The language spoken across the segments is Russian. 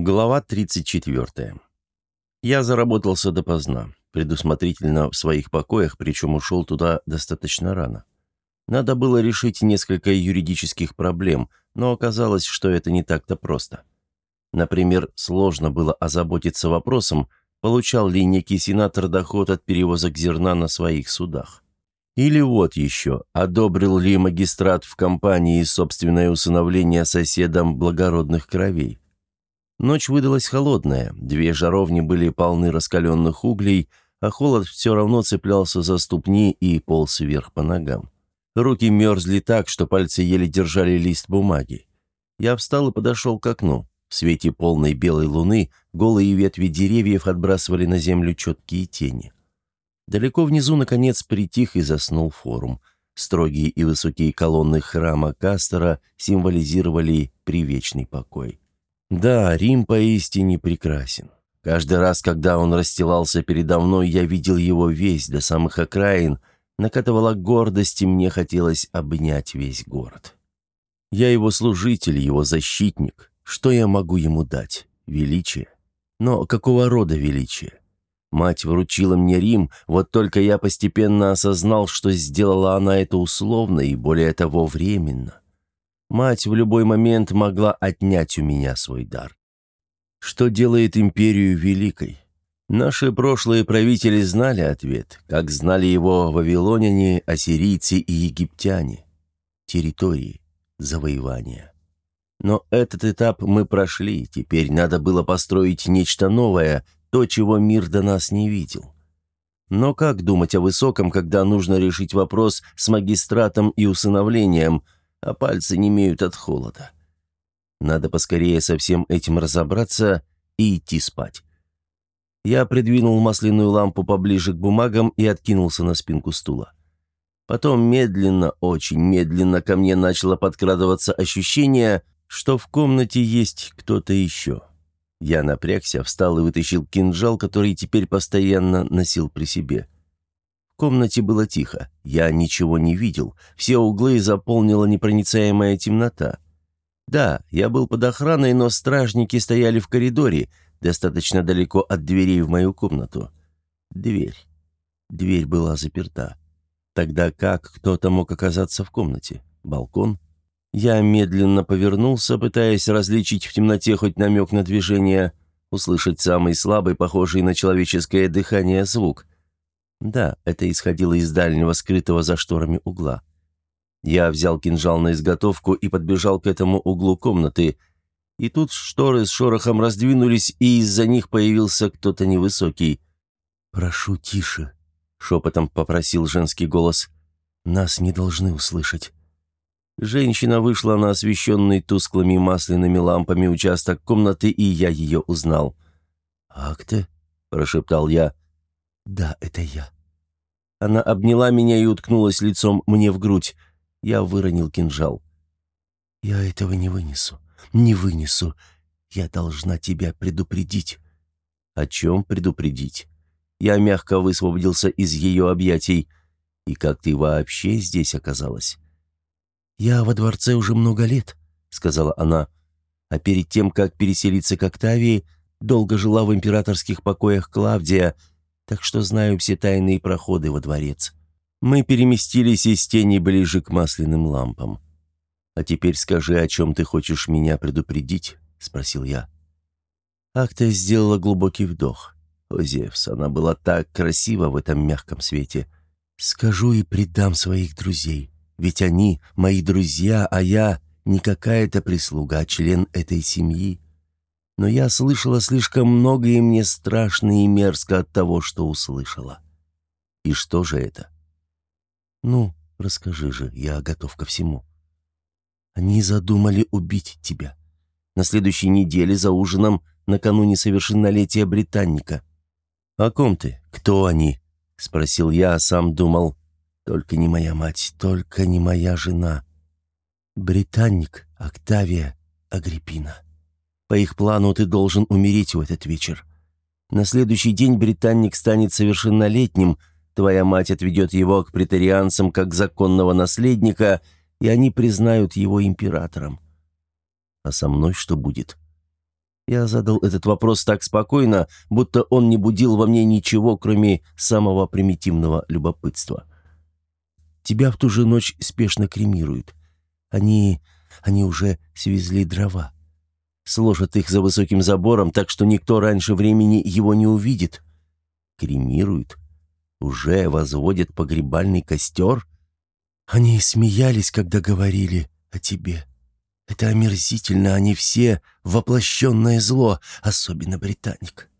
Глава 34. Я заработался допоздна, предусмотрительно в своих покоях, причем ушел туда достаточно рано. Надо было решить несколько юридических проблем, но оказалось, что это не так-то просто. Например, сложно было озаботиться вопросом, получал ли некий сенатор доход от перевозок зерна на своих судах. Или вот еще, одобрил ли магистрат в компании собственное усыновление соседам благородных кровей. Ночь выдалась холодная, две жаровни были полны раскаленных углей, а холод все равно цеплялся за ступни и полз вверх по ногам. Руки мерзли так, что пальцы еле держали лист бумаги. Я встал и подошел к окну. В свете полной белой луны голые ветви деревьев отбрасывали на землю четкие тени. Далеко внизу, наконец, притих и заснул форум. Строгие и высокие колонны храма Кастера символизировали привечный покой. Да, Рим поистине прекрасен. Каждый раз, когда он расстилался передо мной, я видел его весь, до самых окраин, накатывала гордость, и мне хотелось обнять весь город. Я его служитель, его защитник. Что я могу ему дать? Величие? Но какого рода величие? Мать вручила мне Рим, вот только я постепенно осознал, что сделала она это условно и, более того, временно. Мать в любой момент могла отнять у меня свой дар. Что делает империю великой? Наши прошлые правители знали ответ, как знали его вавилоняне, ассирийцы и египтяне. Территории, завоевания. Но этот этап мы прошли, теперь надо было построить нечто новое, то, чего мир до нас не видел. Но как думать о высоком, когда нужно решить вопрос с магистратом и усыновлением – а пальцы не имеют от холода. Надо поскорее со всем этим разобраться и идти спать. Я придвинул масляную лампу поближе к бумагам и откинулся на спинку стула. Потом медленно, очень медленно ко мне начало подкрадываться ощущение, что в комнате есть кто-то еще. Я напрягся, встал и вытащил кинжал, который теперь постоянно носил при себе комнате было тихо. Я ничего не видел. Все углы заполнила непроницаемая темнота. Да, я был под охраной, но стражники стояли в коридоре, достаточно далеко от дверей в мою комнату. Дверь. Дверь была заперта. Тогда как кто-то мог оказаться в комнате? Балкон? Я медленно повернулся, пытаясь различить в темноте хоть намек на движение, услышать самый слабый, похожий на человеческое дыхание звук. Да, это исходило из дальнего, скрытого за шторами угла. Я взял кинжал на изготовку и подбежал к этому углу комнаты. И тут шторы с шорохом раздвинулись, и из-за них появился кто-то невысокий. «Прошу, тише», — шепотом попросил женский голос. «Нас не должны услышать». Женщина вышла на освещенный тусклыми масляными лампами участок комнаты, и я ее узнал. «Акте?» — прошептал я. «Да, это я». Она обняла меня и уткнулась лицом мне в грудь. Я выронил кинжал. «Я этого не вынесу. Не вынесу. Я должна тебя предупредить». «О чем предупредить?» Я мягко высвободился из ее объятий. «И как ты вообще здесь оказалась?» «Я во дворце уже много лет», — сказала она. «А перед тем, как переселиться к Октавии, долго жила в императорских покоях Клавдия, так что знаю все тайные проходы во дворец. Мы переместились из тени ближе к масляным лампам. «А теперь скажи, о чем ты хочешь меня предупредить?» — спросил я. Акта сделала глубокий вдох. О, Зевс, она была так красива в этом мягком свете. «Скажу и предам своих друзей, ведь они мои друзья, а я не какая-то прислуга, а член этой семьи но я слышала слишком много, и мне страшно и мерзко от того, что услышала. И что же это? Ну, расскажи же, я готов ко всему. Они задумали убить тебя. На следующей неделе за ужином накануне совершеннолетия британника. «О ком ты? Кто они?» — спросил я, а сам думал. «Только не моя мать, только не моя жена. Британник, Октавия, Агриппина». По их плану ты должен умереть в этот вечер. На следующий день британник станет совершеннолетним, твоя мать отведет его к претарианцам как законного наследника, и они признают его императором. А со мной что будет? Я задал этот вопрос так спокойно, будто он не будил во мне ничего, кроме самого примитивного любопытства. Тебя в ту же ночь спешно кремируют. Они... они уже свезли дрова. Сложат их за высоким забором, так что никто раньше времени его не увидит. Кремируют. Уже возводят погребальный костер. Они смеялись, когда говорили о тебе. Это омерзительно, они все воплощенное зло, особенно британник.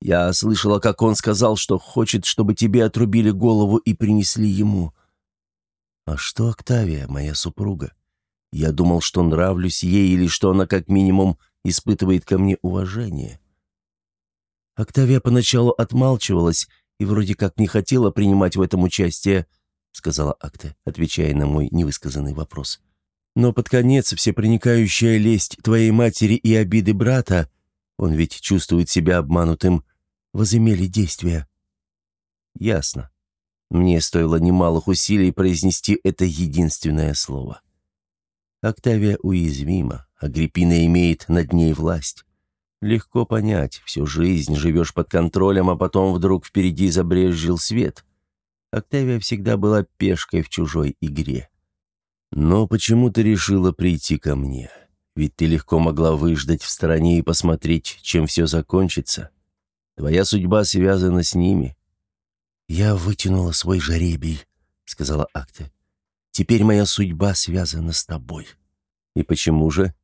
Я слышала, как он сказал, что хочет, чтобы тебе отрубили голову и принесли ему. А что Октавия, моя супруга? Я думал, что нравлюсь ей или что она как минимум испытывает ко мне уважение. Октавия поначалу отмалчивалась и вроде как не хотела принимать в этом участие, сказала Акта, отвечая на мой невысказанный вопрос. Но под конец всепроникающая лесть твоей матери и обиды брата, он ведь чувствует себя обманутым, возымели действия. Ясно. Мне стоило немалых усилий произнести это единственное слово. Октавия уязвима, Агриппина имеет над ней власть. Легко понять, всю жизнь живешь под контролем, а потом вдруг впереди забрезжил свет. Октавия всегда была пешкой в чужой игре. Но почему ты решила прийти ко мне? Ведь ты легко могла выждать в стороне и посмотреть, чем все закончится. Твоя судьба связана с ними. «Я вытянула свой жеребий», — сказала Акта. «Теперь моя судьба связана с тобой». «И почему же?»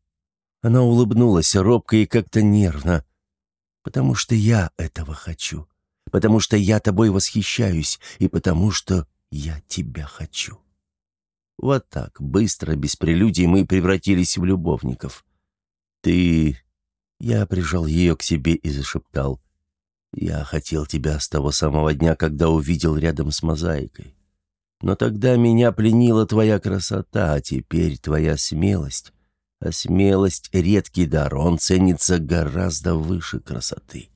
Она улыбнулась робко и как-то нервно. «Потому что я этого хочу. Потому что я тобой восхищаюсь. И потому что я тебя хочу». Вот так, быстро, без прелюдий, мы превратились в любовников. «Ты...» Я прижал ее к себе и зашептал. Я хотел тебя с того самого дня, когда увидел рядом с мозаикой. Но тогда меня пленила твоя красота, а теперь твоя смелость. А смелость — редкий дар, он ценится гораздо выше красоты.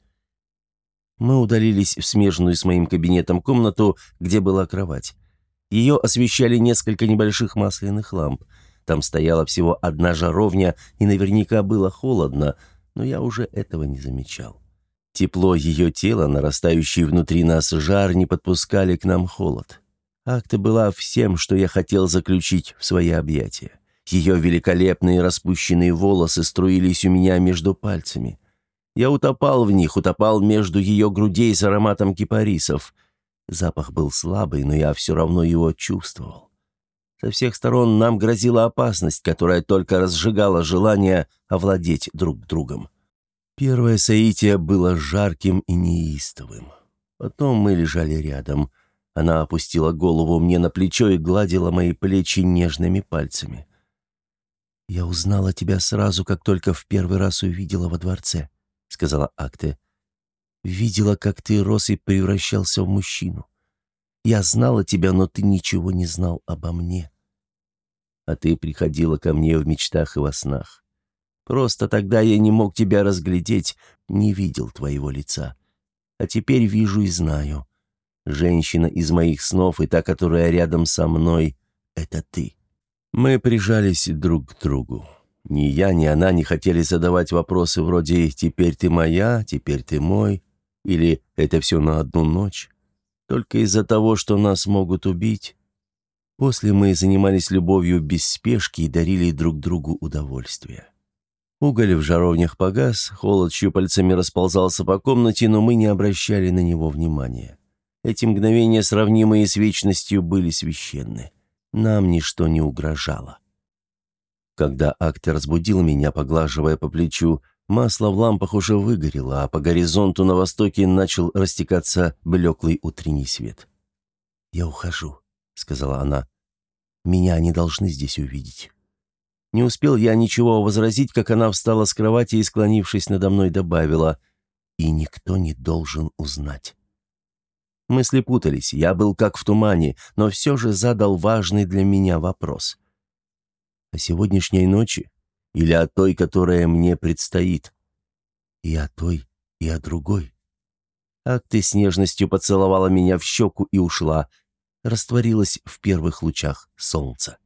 Мы удалились в смежную с моим кабинетом комнату, где была кровать. Ее освещали несколько небольших масляных ламп. Там стояла всего одна жаровня, и наверняка было холодно, но я уже этого не замечал. Тепло ее тела, нарастающий внутри нас жар, не подпускали к нам холод. Акта была всем, что я хотел заключить в свои объятия. Ее великолепные распущенные волосы струились у меня между пальцами. Я утопал в них, утопал между ее грудей с ароматом кипарисов. Запах был слабый, но я все равно его чувствовал. Со всех сторон нам грозила опасность, которая только разжигала желание овладеть друг другом. Первое соитие было жарким и неистовым. Потом мы лежали рядом. Она опустила голову мне на плечо и гладила мои плечи нежными пальцами. «Я узнала тебя сразу, как только в первый раз увидела во дворце», — сказала Акте. «Видела, как ты рос и превращался в мужчину. Я знала тебя, но ты ничего не знал обо мне. А ты приходила ко мне в мечтах и во снах. Просто тогда я не мог тебя разглядеть, не видел твоего лица. А теперь вижу и знаю. Женщина из моих снов и та, которая рядом со мной, — это ты. Мы прижались друг к другу. Ни я, ни она не хотели задавать вопросы вроде «теперь ты моя», «теперь ты мой» или «это все на одну ночь». Только из-за того, что нас могут убить. После мы занимались любовью без спешки и дарили друг другу удовольствие. Уголь в жаровнях погас, холод щупальцами расползался по комнате, но мы не обращали на него внимания. Эти мгновения, сравнимые с вечностью, были священны. Нам ничто не угрожало. Когда актер разбудил меня, поглаживая по плечу, масло в лампах уже выгорело, а по горизонту на востоке начал растекаться блеклый утренний свет. «Я ухожу», — сказала она. «Меня они должны здесь увидеть». Не успел я ничего возразить, как она встала с кровати и, склонившись надо мной, добавила «И никто не должен узнать». Мысли путались, я был как в тумане, но все же задал важный для меня вопрос. О сегодняшней ночи или о той, которая мне предстоит? И о той, и о другой. Ак ты с нежностью поцеловала меня в щеку и ушла, растворилась в первых лучах солнца.